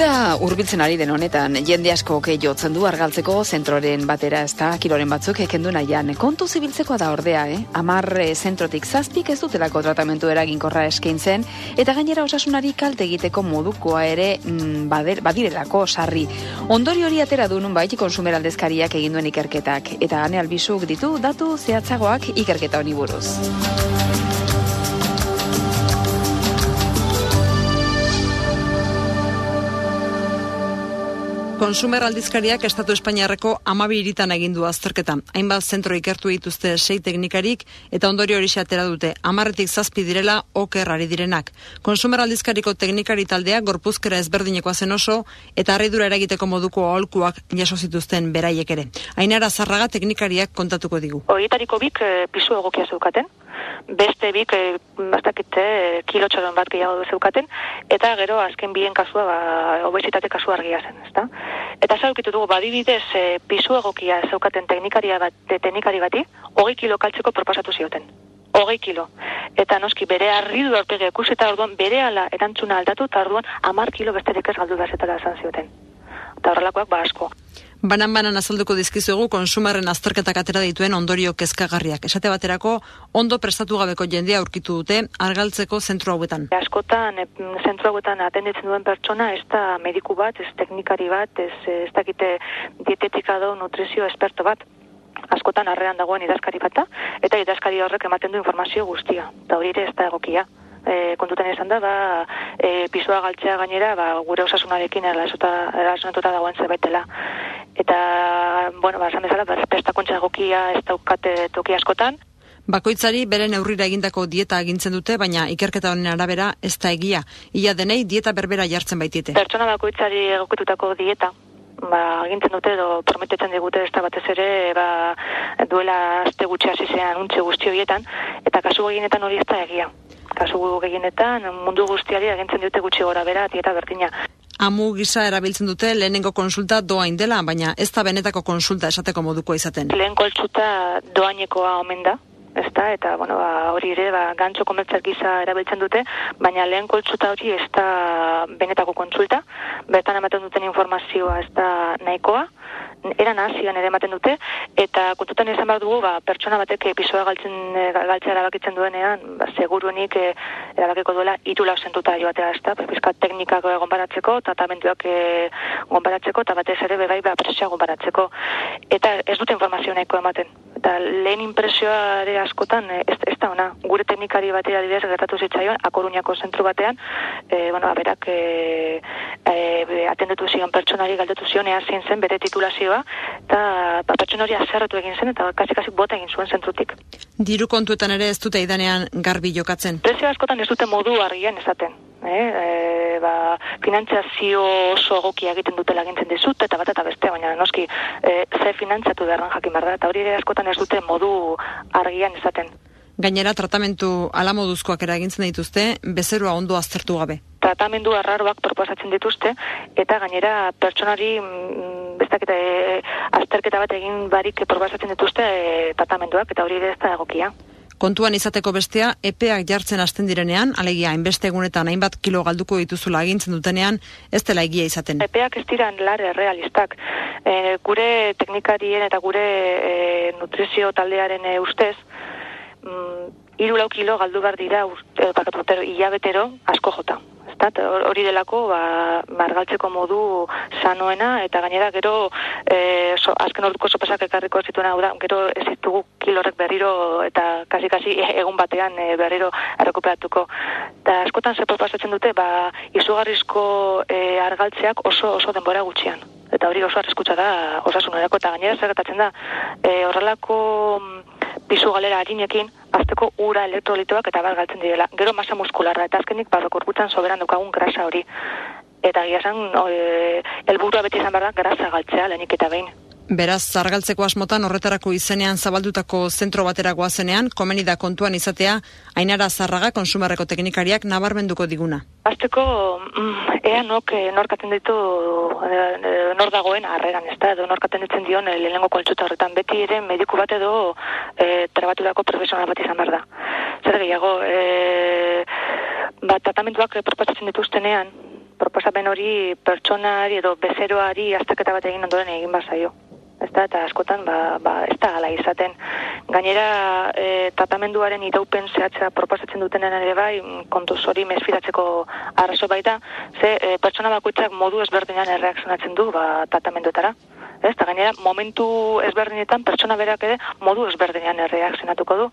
Uda hurbiltzen ari den honetan, jende asko jotzen du argaltzeko zentroren batera ez da, kiloren batzuk ekendu nahian. Kontu zibiltzekoa da ordea, eh? Amar eh, zentrotik zazpik ez dutelako tratamentu eraginkorra eskaintzen, eta gainera osasunari kalte egiteko modukoa ere mm, bader, badirelako sarri. Ondori hori atera du nun baiti konsumeraldezkariak egin duen ikerketak, eta ane albizuk ditu datu zehatzagoak ikerketa honi buruz. Konsumer aldizkariak Estatu Espainiarreko amabi iritan egin du azterketa. Hainbat zentro ikertu dituzte sei teknikarik eta ondorio hori atera dute. Amarretik zazpi direla okerrari direnak. Konsumer aldizkariko teknikari taldea gorpuzkera ezberdinekoa zen oso eta harridura eragiteko moduko aholkuak jaso zituzten beraiek ere. Ainara zarraga teknikariak kontatuko digu. Horietariko bik e, pisu egokia zeukaten beste bik e, bastakite e, kilotxoron bat gehiago zeukaten, eta gero azken bien kasua ba, obesitate kasua argia zen, ezta? Eta zaukitu dugu, badibidez, e, pisu egokia zeukaten teknikaria bat, teknikari bati, hogei kilo kaltzeko proposatu zioten. Hogei kilo. Eta noski, bere arridu aurpegi ikusi eta orduan, bere ala erantzuna aldatu, eta orduan, amar kilo besterik ez galdu da esan zioten. Eta horrelakoak, ba asko. Banan-banan azalduko dizkizugu konsumarren azterketak atera dituen ondorio kezkagarriak. Esate baterako, ondo prestatu gabeko jendea aurkitu dute argaltzeko zentru hauetan. Askotan, zentru hauetan atenditzen duen pertsona, ez da mediku bat, ez teknikari bat, ez, ez dakite dietetika do nutrizio esperto bat askotan arrean dagoen idazkari bata, eta idazkari horrek ematen du informazio guztia. Da hori ere ez da egokia e, kontutan esan da, ba, e, pisua galtzea gainera, ba, gure osasunarekin erlazionatuta dagoen zerbaitela. Eta, bueno, ba, esan bezala, ba, prestakuntza egokia ez daukate toki askotan. Bakoitzari bere neurrira egindako dieta agintzen dute, baina ikerketa honen arabera ez da egia. Ia denei dieta berbera jartzen baitite. Pertsona bakoitzari egokitutako dieta, ba, agintzen dute edo prometetzen digute ez da batez ere ba, duela azte gutxi hasi zean untxe guzti horietan, eta kasu gehienetan hori ez da egia kasu gehienetan mundu guztiari agintzen dute gutxi gora bera dieta berdina. Amu gisa erabiltzen dute lehenengo konsulta doain dela, baina ez da benetako konsulta esateko moduko izaten. Lehen konsulta doainekoa omen da, ez da, eta bueno, ba, hori ere, ba, gantzo komertzak gisa erabiltzen dute, baina lehen koltsuta hori ez da benetako konsulta, bertan ematen duten informazioa ez da nahikoa, era nazioan ere ematen dute, eta kontutan izan behar dugu, ba, pertsona batek episoa galtzen, eh, galtzea erabakitzen duenean, ba, segurunik e, erabakiko duela iru lau zentuta joatea ez da, bizkat teknikak gonbaratzeko, tratamentuak e, gonbaratzeko, eta batez ere bebai ba, presioa gonbaratzeko. Eta ez dute informazio nahiko ematen. Eta lehen impresioa ere askotan ez, ez da ona. Gure teknikari batera didez gertatu zitzaion, akoruñako zentru batean, e, bueno, berak e, e, atendetu zion pertsonari galdetu zion, ea zen bere titulazio zerbitzua, eta ba, hori azerratu egin zen, eta kasi-kasi bota egin zuen zentrutik. Diru kontuetan ere ez dute idanean garbi jokatzen? Prezio askotan ez dute modu argian esaten. Eh, e, ba, finantziazio oso egokia egiten dute lagintzen dizut, eta bat eta beste, baina noski, e, ze finantziatu beharran jakin behar da, eta hori ere askotan ez dute modu argian esaten. Gainera, tratamentu alamoduzkoak eragintzen dituzte, bezerua ondo aztertu gabe. Tratamendu arraroak proposatzen dituzte, eta gainera pertsonari mm, bestaketa e, azterketa bat egin barik probasatzen dituzte e, tratamenduak eta hori ere ez da egokia. Kontuan izateko bestea, epeak jartzen hasten direnean, alegia, hainbeste egunetan hainbat kilo galduko dituzula agintzen dutenean, ez dela egia izaten. Epeak ez diran lare realistak. E, gure teknikarien eta gure e, nutrizio taldearen e, ustez, mm, iru lau kilo galdu behar dira, e, hilabetero, asko jota hori delako ba, margaltzeko modu sanoena eta gainera gero e, so, azken orduko sopesak ekarriko zituen hau da, gero ez ditugu kilorek berriro eta kasi-kasi egun batean e, berriro errekuperatuko. Eta askotan ze pasatzen dute, ba, izugarrizko e, argaltzeak oso oso denbora gutxian. Eta hori oso arriskutsa da osasunerako eta gainera zer da, e, horrelako mm, pisu galera harinekin, azteko ura elektrolitoak eta bar galtzen direla. Gero masa muskularra eta azkenik barrokorputzan soberan dukagun grasa hori. Eta gira zan, e, elburua beti izan behar da, grasa galtzea, lehenik eta behin. Beraz, zargaltzeko asmotan horretarako izenean zabaldutako zentro bateragoa zenean, komeni da kontuan izatea, ainara zarraga konsumarreko teknikariak nabarmenduko diguna. Azteko, mm, ea nok eh, norkaten ditu eh, nor dagoen harreran, ez da, edo norkaten ditzen dion eh, lehenengo koltsuta horretan, beti ere mediku bat edo e, trabaturako profesional bat izan behar da. Zer gehiago, e, bat tratamentuak proposatzen dituztenean, proposamen hori pertsonari edo bezeroari azterketa bat egin ondoren egin bazaio. Ez da, eta askotan, ba, ba, ez da gala izaten. Gainera, e, tratamenduaren itaupen zehatza proposatzen dutenen ere bai, kontuz hori mesfidatzeko arrazo baita, ze e, pertsona bakoitzak modu ezberdinan erreakzionatzen du ba, tratamenduetara. Ez, eta gainera, momentu ezberdinetan pertsona berak ere modu ezberdinean erreakzionatuko du.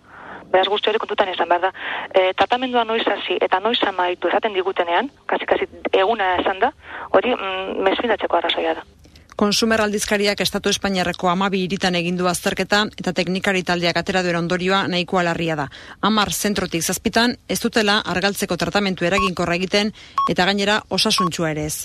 Beraz guzti hori kontutan izan behar da. E, tratamendua noiz hasi eta noiz amaitu esaten digutenean, kasi-kasi eguna esan da, hori mm, mesfidatzeko arrazoia da. Konsumer aldizkariak Estatu Espainiarreko amabi iritan egindu azterketa eta teknikari taldeak atera duera ondorioa nahikoa larria da. Amar zentrotik zazpitan ez dutela argaltzeko tratamentu eraginkorra egiten eta gainera osasuntsua ere ez.